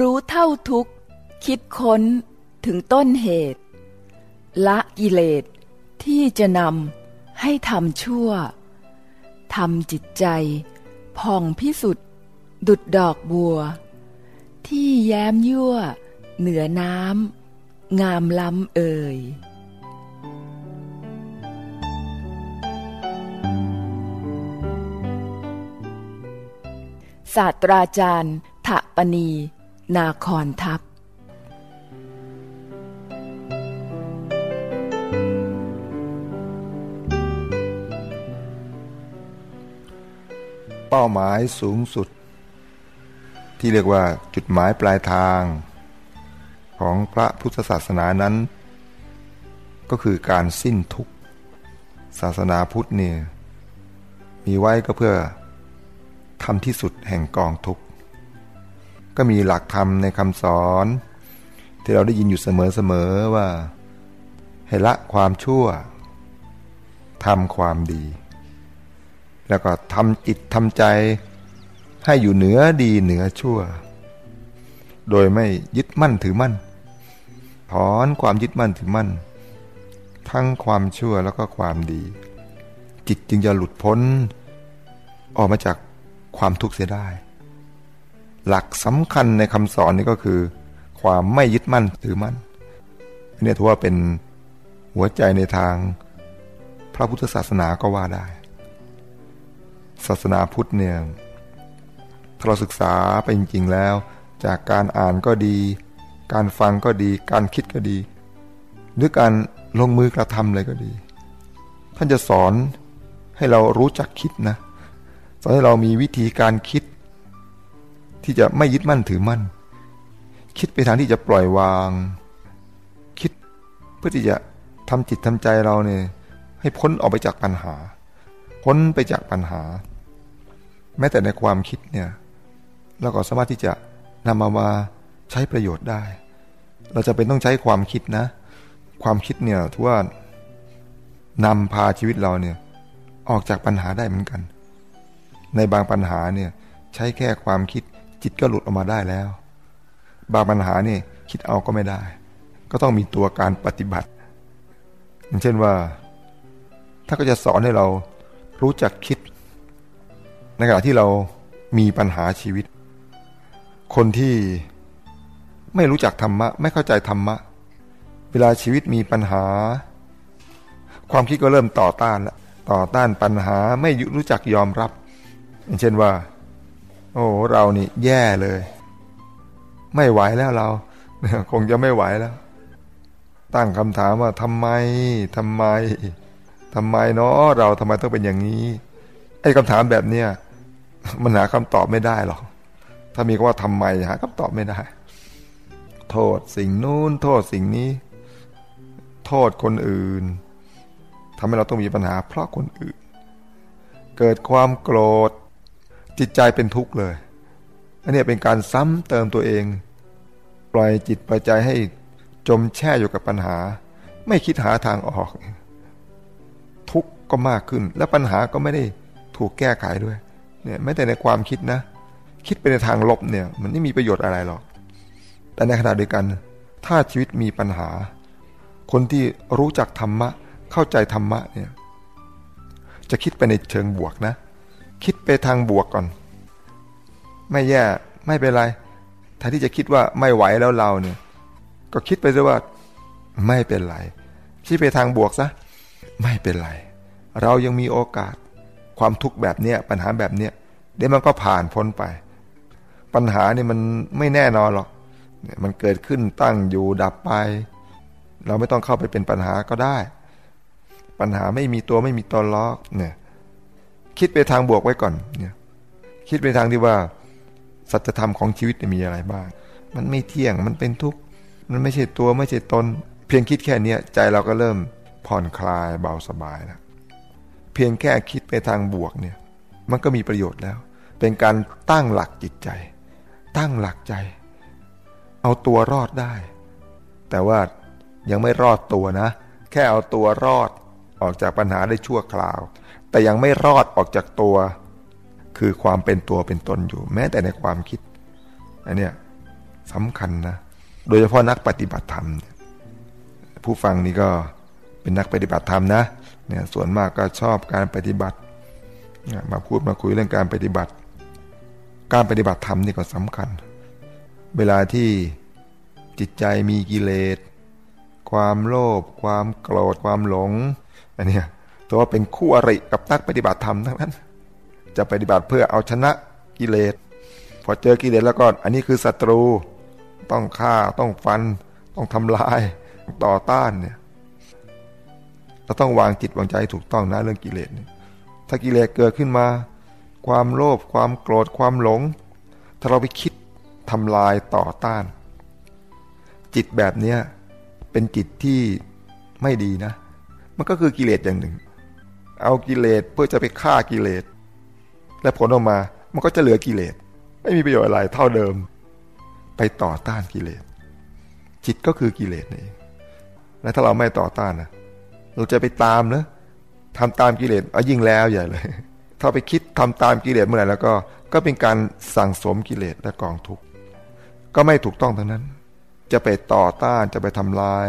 รู้เท่าทุกคิดค้นถึงต้นเหตุ ละกิเลส ที่จะนำให้ทำชั่วทำจิตใจผ่องพิสุทธิ์ดุดดอกบัว ที่แย้มยั่ว เหนือน้ำงามล้ำเอ่ยศาสตราจารย์ถะปณี นาคอนทัพ ป้าหมายสูงสุด ที่เรียกว่าจุดหมายปลายทาง ของพระพุทธศาสนานั้น ก็คือการสิ้นทุกข์ ศาสนาพุทธเนี่ยมีไว้ก็เพื่อทำที่สุดแห่งกองทุกข์ ก็มีหลักธรรมในคำสอน ที่เราได้ยินอยู่เสมอๆว่า ให้ละความชั่วทำความดี แล้วก็ทำจิตทำใจ ให้อยู่เหนือดีเหนือชั่ว โดยไม่ยึดมั่นถือมั่น ถอนความยึดมั่นถือมั่น ทั้งความชั่วแล้วก็ความดี จิตจึงจะหลุดพ้น ออกมาจากความทุกข์เสียได้ หลักสำคัญในคำสอนนี้ก็คือ ความไม่ยึดมั่นถือมั่นอันนี้ถือว่าเป็นหัวใจในทางพระพุทธศาสนาก็ว่าได้ ศาสนาพุทธเนี่ยถ้าเราศึกษาไปจริงๆแล้ว จากการอ่านก็ดี การฟังก็ดี การคิดก็ดี หรือการลงมือกระทำเลยก็ดี ท่านจะสอนให้เรารู้จักคิดนะสอนให้เรามีวิธีการคิด ที่จะไม่ยึดมั่นถือมั่น คิดไปทางที่จะปล่อยวาง คิดเพื่อที่จะทำจิตทำใจเราเนี่ยให้พ้นออกไปจากปัญหา พ้นไปจากปัญหา แม้แต่ในความคิดเนี่ยเราก็สามารถที่จะนำมามาใช้ประโยชน์ได้ เราจะเป็นต้องใช้ความคิดนะ ความคิดเนี่ยถือว่านำพาชีวิตเราเนี่ยออกจากปัญหาได้เหมือนกัน ในบางปัญหาเนี่ยใช้แค่ความคิดจิตก็หลุดออกมาได้แล้ว บางปัญหาเนี่ยคิดเอาก็ไม่ได้ ก็ต้องมีตัวการปฏิบัติอย่างเช่นว่า ถ้าก็จะสอนให้เรา รู้จักคิด ในขณะที่เรามีปัญหาชีวิต คนที่ไม่รู้จักธรรมะ ไม่เข้าใจธรรมะ เวลาชีวิตมีปัญหา ความคิดก็เริ่มต่อต้านละต่อต้านปัญหาไม่รู้จักยอมรับอย่างเช่นว่า โอ้เรานี่แย่เลย ไม่ไหวแล้วเรา คงจะไม่ไหวแล้ว ตั้งคำถามว่าทำไมทำไม ทำไมเนาะเราทำไมต้องเป็นอย่างนี้ ไอ้คำถามแบบเนี้ยมันหาคำตอบไม่ได้หรอก ถ้ามีคำว่าทำไมหาคำตอบไม่ได้ โทษสิ่งนู้นโทษสิ่งนี้ โทษคนอื่นทำให้เราต้องมีปัญหา เพราะคนอื่น เกิดความโกรธ จิตใจเป็นทุกข์เลย อันนี้เป็นการซ้ำเติมตัวเอง ปล่อยจิตปล่อยใจให้จมแช่อยู่กับปัญหา ไม่คิดหาทางออก ทุกข์ก็มากขึ้น และปัญหาก็ไม่ได้ถูกแก้ไขด้วยเนี่ยไม่แต่ในความคิดนะ คิดไปในทางลบเนี่ยมันไม่มีประโยชน์อะไรหรอก แต่ในขณะเดียวกัน ถ้าชีวิตมีปัญหา คนที่รู้จักธรรมะ เข้าใจธรรมะเนี่ยจะคิดไปในเชิงบวกนะ คิดไปทางบวกก่อน ไม่แย่ไม่เป็นไรแทนที่จะคิดว่าไม่ไหวแล้วเราเนี่ย ก็คิดไปด้วยว่าไม่เป็นไรคิดไปทางบวกซะ ไม่เป็นไร เรายังมีโอกาส ความทุกข์แบบเนี้ยปัญหาแบบเนี้ยเดี๋ยวมันก็ผ่านพ้นไป ปัญหานี่มันไม่แน่นอนหรอก มันเกิดขึ้นตั้งอยู่ดับไป เราไม่ต้องเข้าไปเป็นปัญหาก็ได้ ปัญหาไม่มีตัวไม่มีตนล็อกเนี่ย คิดไปทางบวกไว้ก่อนเนี่ย คิดไปทางที่ว่า สัจธรรมของชีวิตมีอะไรบ้าง มันไม่เที่ยงมันเป็นทุกข์มันไม่ใช่ตัวไม่ใช่ตน เพียงคิดแค่เนี้ยใจเราก็เริ่ม ผ่อนคลายเบาสบายแล้วเพียงแค่คิดไปทางบวกเนี่ย มันก็มีประโยชน์แล้ว เป็นการตั้งหลักจิตใจ ตั้งหลักใจ เอาตัวรอดได้ แต่ว่ายังไม่รอดตัวนะ แค่เอาตัวรอดออกจากปัญหาได้ชั่วคราว แต่ยังไม่รอดออกจากตัว คือความเป็นตัวเป็นตนอยู่ แม้แต่ในความคิดอันเนี้ยสำคัญนะ โดยเฉพาะนักปฏิบัติธรรม ผู้ฟังนี่ก็ เป็นนักปฏิบัติธรรมนะเนี่ยส่วนมากก็ชอบการปฏิบัติมาพูดมาคุยเรื่องการปฏิบัติ การปฏิบัติธรรมนี่ก็สำคัญ เวลาที่จิตใจมีกิเลส ความโลภความโกรธความหลงอันนี้ตัวเป็นคู่อริกับนักปฏิบัติธรรมทั้งนั้น จะปฏิบัติเพื่อเอาชนะกิเลสพอเจอกิเลสแล้วก็อันนี้คือศัตรูต้องฆ่าต้องฟัน ต้องทำลายต่อต้านเนี่ย เราต้องวางจิตวางใจถูกต้องนะเรื่องกิเลสถ้ากิเลสเกิดขึ้นมา ความโลภความโกรธความหลง ถ้าเราไปคิดทำลายต่อต้าน จิตแบบเนี้ยเป็นจิตที่ไม่ดีนะ มันก็คือกิเลสอย่างหนึ่ง เอากิเลสเพื่อจะไปฆ่ากิเลสและผลออกมามันก็จะเหลือกิเลสไม่มีประโยชน์อะไรเท่าเดิม ไปต่อต้านกิเลสจิตก็คือกิเลสนี่และถ้าเราไม่ต่อต้านนะ เราจะไปตามเนะทำตามกิเลสเอายิ่งแล้วใหญ่เลย ถ้าไปคิดทำตามกิเลสเมื่อไหร่แล้วก็ก็เป็นการสั่งสมกิเลสและกองทุกข์ก็ไม่ถูกต้องทั้งนั้น จะไปต่อต้านจะไปทำลาย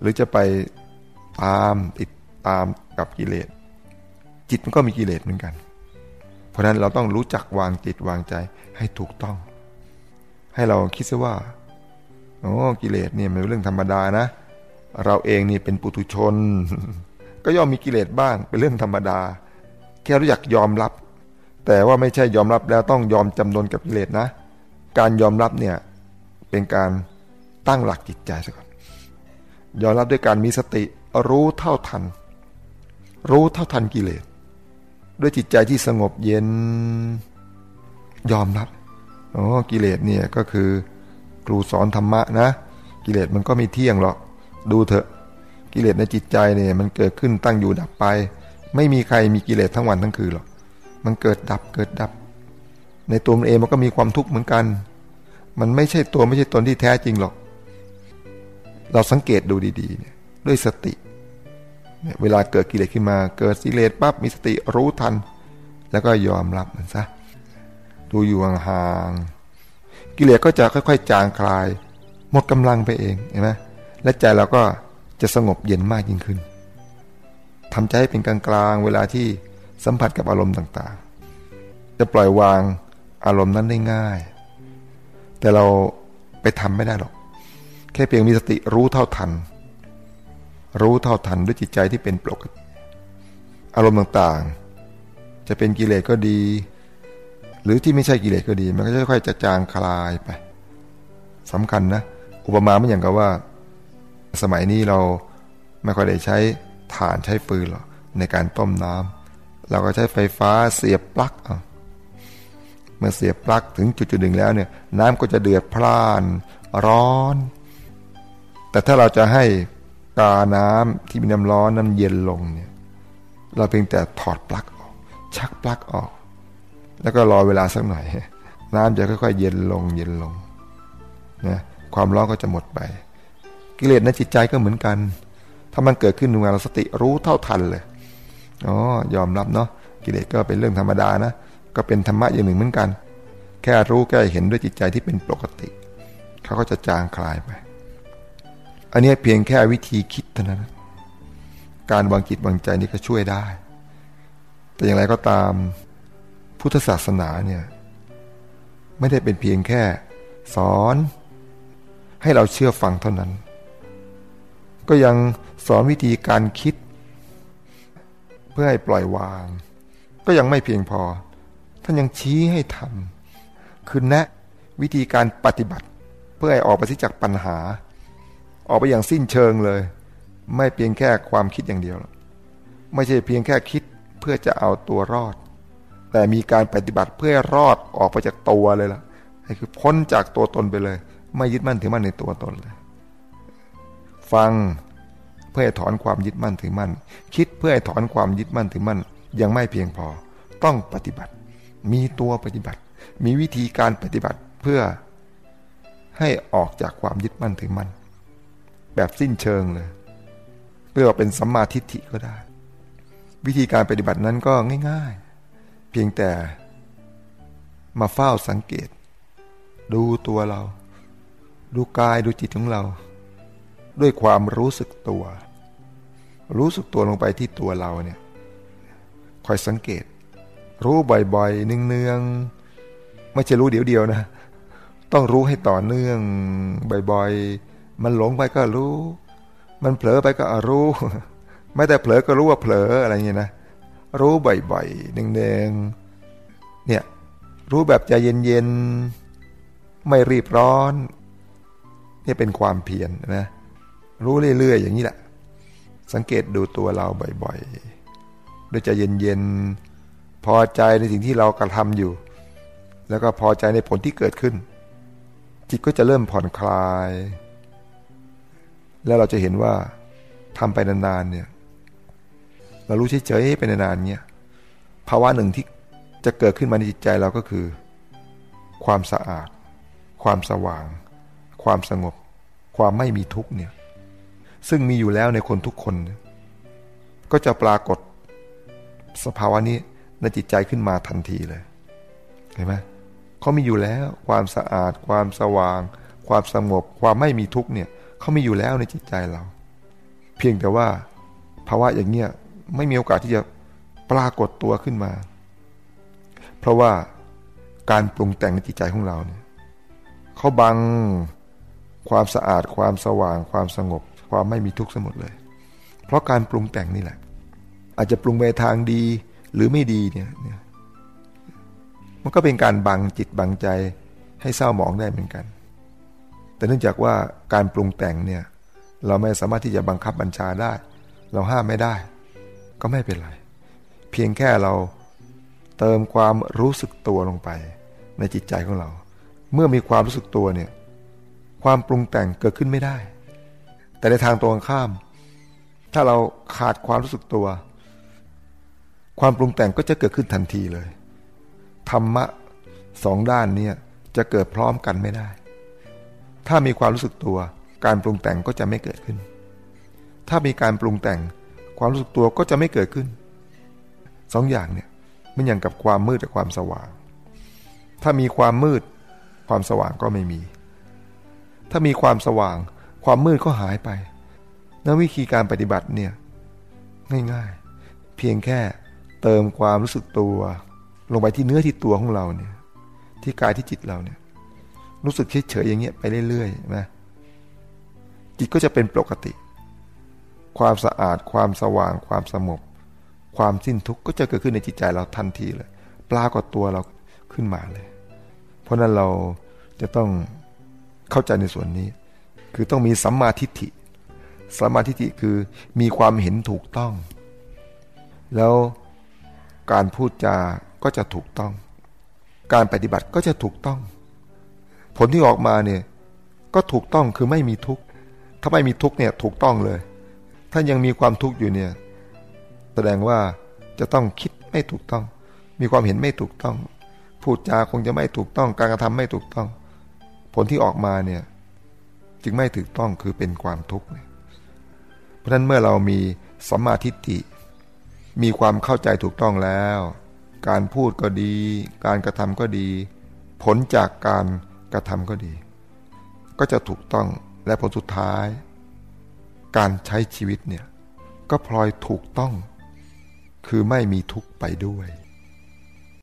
หรือจะไปตามติดตามกับกิเลส จิตมันก็มีกิเลสเหมือนกัน เพราะนั้นเราต้องรู้จักวางจิตวางใจให้ถูกต้อง ให้เราคิดซะว่าโอ้กิเลสเนี่ยมันเป็นเรื่องธรรมดานะ เราเองนี่เป็นปุถุชน ก็ย่อมมีกิเลสบ้างเป็นเรื่องธรรมดา แค่รู้จักยอมรับ แต่ว่าไม่ใช่ยอมรับแล้วต้องยอมจำนนกับกิเลสนะ การยอมรับเนี่ยเป็นการตั้งหลักจิตใจซะก่อนยอมรับด้วยการมีสติรู้เท่าทัน รู้เท่าทันกิเลสด้วยจิตใจที่สงบเย็น ยอมรับอ๋อกิเลสเนี่ยก็คือครูสอนธรรมะนะ กิเลสมันก็ไม่เที่ยงหรอก ดูเถอะ กิเลสในจิตใจเนี่ยมันเกิดขึ้นตั้งอยู่ดับไป ไม่มีใครมีกิเลสทั้งวันทั้งคืนหรอกมันเกิดดับเกิดดับ ในตัวมันเองมันก็มีความทุกข์เหมือนกัน มันไม่ใช่ตัวไม่ใช่ตนที่แท้จริงหรอก เราสังเกตดูดีๆเนี่ยด้วยสติ เวลาเกิดกิเลสขึ้นมา เกิดสิเลสปั๊บมีสติรู้ทัน แล้วก็ยอมรับมันซะดูอยู่ห่างๆกิเลสก็จะค่อย ๆ จางคลาย หมดกำลังไปเองเห็นไหม และใจเราก็จะสงบเย็นมากยิ่งขึ้นทำใจให้เป็นกลางๆเวลาที่สัมผัสกับอารมณ์ต่างๆ จะปล่อยวางอารมณ์นั้นได้ง่าย แต่เราไปทำไม่ได้หรอก แค่เพียงมีสติรู้เท่าทัน รู้เท่าทันด้วยจิตใจที่เป็นปกติอารมณ์ต่างๆ จะเป็นกิเลสก็ดี หรือที่ไม่ใช่กิเลสก็ดี มันก็จะค่อยๆจะจางคลายไปสำคัญนะ อุปมาไม่อย่างกับว่า สมัยนี้เราไม่ค่อยได้ใช้ถ่านใช้ฟืนหรอกในการต้มน้ำเราก็ใช้ไฟฟ้าเสียบปลั๊กเมื่อเสียบปลั๊กถึงจุดจุดหนึ่งแล้วเนี่ยน้ำก็จะเดือดพล่านร้อน แต่ถ้าเราจะให้กาน้ำที่มีน้ำร้อนน้ำเย็นลงเนี่ยเราเพียงแต่ถอดปลั๊กออก ชักปลั๊กออก แล้วก็รอเวลาสักหน่อย น้ำจะค่อยๆเย็นลงเย็นลงนะความร้อนก็จะหมดไป กิเลสในจิตใจก็เหมือนกัน ถ้ามันเกิดขึ้นมาเราสติรู้เท่าทันเลยอ๋อยอมรับเนาะกิเลสก็เป็นเรื่องธรรมดานะ ก็เป็นธรรมะอย่างหนึ่งเหมือนกัน แค่รู้แค่เห็นด้วยจิตใจที่เป็นปกติ เขาก็จะจางคลายไป อันนี้เพียงแค่วิธีคิดเท่านั้น การวางจิตวางใจนี่ก็ช่วยได้ แต่อย่างไรก็ตามพุทธศาสนาเนี่ยไม่ได้เป็นเพียงแค่สอน ให้เราเชื่อฟังเท่านั้น ก็ยังสอนวิธีการคิด เพื่อให้ปล่อยวาง ก็ยังไม่เพียงพอ ท่านยังชี้ให้ทำคือแนะวิธีการปฏิบัติ เพื่อให้ออกไปจากปัญหา ออกไปอย่างสิ้นเชิงเลย ไม่เพียงแค่ความคิดอย่างเดียว ไม่ใช่เพียงแค่คิดเพื่อจะเอาตัวรอด แต่มีการปฏิบัติเพื่อรอดออกไปจากตัวเลยล่ะคือพ้นจากตัวตนไปเลย ไม่ยึดมั่นถือมั่นในตัวตนเลย ฟังเพื่อให้ถอนความยึดมั่นถือมั่น คิดเพื่อให้ถอนความยึดมั่นถือมั่น ยังไม่เพียงพอ ต้องปฏิบัติ มีตัวปฏิบัติ มีวิธีการปฏิบัติเพื่อให้ออกจากความยึดมั่นถือมั่น แบบสิ้นเชิงเลยเรียกว่าเป็นสัมมาทิฏฐิก็ได้ วิธีการปฏิบัตินั้นก็ง่าย ๆ เพียงแต่มาเฝ้าสังเกต ดูตัวเรา ดูกายดูจิตของเรา ด้วยความรู้สึกตัว รู้สึกตัวลงไปที่ตัวเราเนี่ยคอยสังเกต รู้บ่อยๆเนืองๆไม่ใช่รู้เดี๋ยวเดียวนะ ต้องรู้ให้ต่อเนื่องบ่อยๆ มันหลงไปก็รู้ มันเผลอไปก็รู้ ไม่แต่เผลอก็รู้ว่าเผลออะไรเงี้ยนะรู้บ่อยๆเนืองๆเนี่ยรู้แบบใจเย็นๆไม่รีบร้อนนี่เป็นความเพียรนนะ รู้เรื่อยๆอย่างนี้แหละ สังเกตดูตัวเราบ่อยๆด้วยใจเย็นๆพอใจในสิ่งที่เรากระทำอยู่ แล้วก็พอใจในผลที่เกิดขึ้น จิตก็จะเริ่มผ่อนคลาย แล้วเราจะเห็นว่าทำไปนานๆเนี่ยเรารู้เฉยๆไปนานๆเนี่ยภาวะหนึ่งที่จะเกิดขึ้นมาในจิตใจเราก็คือ ความสะอาด ความสว่าง ความสงบ ความไม่มีทุกข์เนี่ย ซึ่งมีอยู่แล้วในคนทุกคน ก็จะปรากฏสภาวะนี้ในจิตใจขึ้นมาทันทีเลย เห็นไหมเขามีอยู่แล้ว ความสะอาด ความสว่าง ความสงบ ความไม่มีทุกเนี่ยเขามีอยู่แล้วในจิตใจเรา เพียงแต่ว่าภาวะอย่างเงี้ยไม่มีโอกาสที่จะปรากฏตัวขึ้นมา เพราะว่าการปรุงแต่งในจิตใจของเราเนี่ยเขาบังความสะอาดความสว่างความสงบ ความไม่มีทุกข์สมดเลย เพราะการปรุงแต่งนี่แหละ อาจจะปรุงไปทางดีหรือไม่ดีเนี่ยมันก็เป็นการบังจิตบังใจให้เศร้าหมองได้เหมือนกัน แต่เนื่องจากว่าการปรุงแต่งเนี่ย เราไม่สามารถที่จะบังคับบัญชาได้ เราห้ามไม่ได้ ก็ไม่เป็นไร เพียงแค่เราเติมความรู้สึกตัวลงไป ในจิตใจของเรา เมื่อมีความรู้สึกตัวเนี่ย ความปรุงแต่งเกิดขึ้นไม่ได้ แต่ในทางตรงข้าม ถ้าเราขาดความรู้สึกตัว ความปรุงแต่งก็จะเกิดขึ้นทันทีเลย ธรรมะสองด้านเนี่ยจะเกิดพร้อมกันไม่ได้ ถ้ามีความรู้สึกตัว การปรุงแต่งก็จะไม่เกิดขึ้น ถ้ามีการปรุงแต่ง ความรู้สึกตัวก็จะไม่เกิดขึ้นสองอย่างเนี่ยมันอย่างกับความมืดกับความสว่าง ถ้ามีความมืด ความสว่างก็ไม่มี ถ้ามีความสว่าง ความมืดก็หายไปนวิธีการปฏิบัติเนี่ยง่ายๆ เพียงแค่เติมความรู้สึกตัว ลงไปที่เนื้อที่ตัวของเราเนี่ย ที่กายที่จิตเราเนี่ย รู้สึกเฉยๆอย่างเงี้ยไปเรื่อยๆนะจิตก็จะเป็นปกติ ความสะอาด ความสว่าง ความสงบความสิ้นทุกข์ก็จะเกิดขึ้นในจิตใจเราทันทีเลยปลากฏตัวเราขึ้นมาเลย เพราะนั้นเราจะต้องเข้าใจในส่วนนี้ คือต้องมีสัมมาทิฏฐิ สัมมาทิฏฐิคือมีความเห็นถูกต้อง แล้วการพูดจาก็จะถูกต้อง การปฏิบัติก็จะถูกต้อง ผลที่ออกมาเนี่ยก็ถูกต้องคือไม่มีทุกข์ ถ้าไม่มีทุกข์เนี่ยถูกต้องเลย ถ้ายังมีความทุกข์อยู่เนี่ยแสดงว่าจะต้องคิดไม่ถูกต้อง มีความเห็นไม่ถูกต้อง พูดจาคงจะไม่ถูกต้อง การกระทำไม่ถูกต้อง ผลที่ออกมาเนี่ย จึงไม่ถูกต้องคือเป็นความทุกข์เพราะฉะนั้นเมื่อเรามีสัมมาทิฏฐิ มีความเข้าใจถูกต้องแล้ว การพูดก็ดี การกระทำก็ดี ผลจากการกระทำก็ดี ก็จะถูกต้องและผลสุดท้าย การใช้ชีวิตเนี่ยก็พลอยถูกต้อง คือไม่มีทุกข์ไปด้วย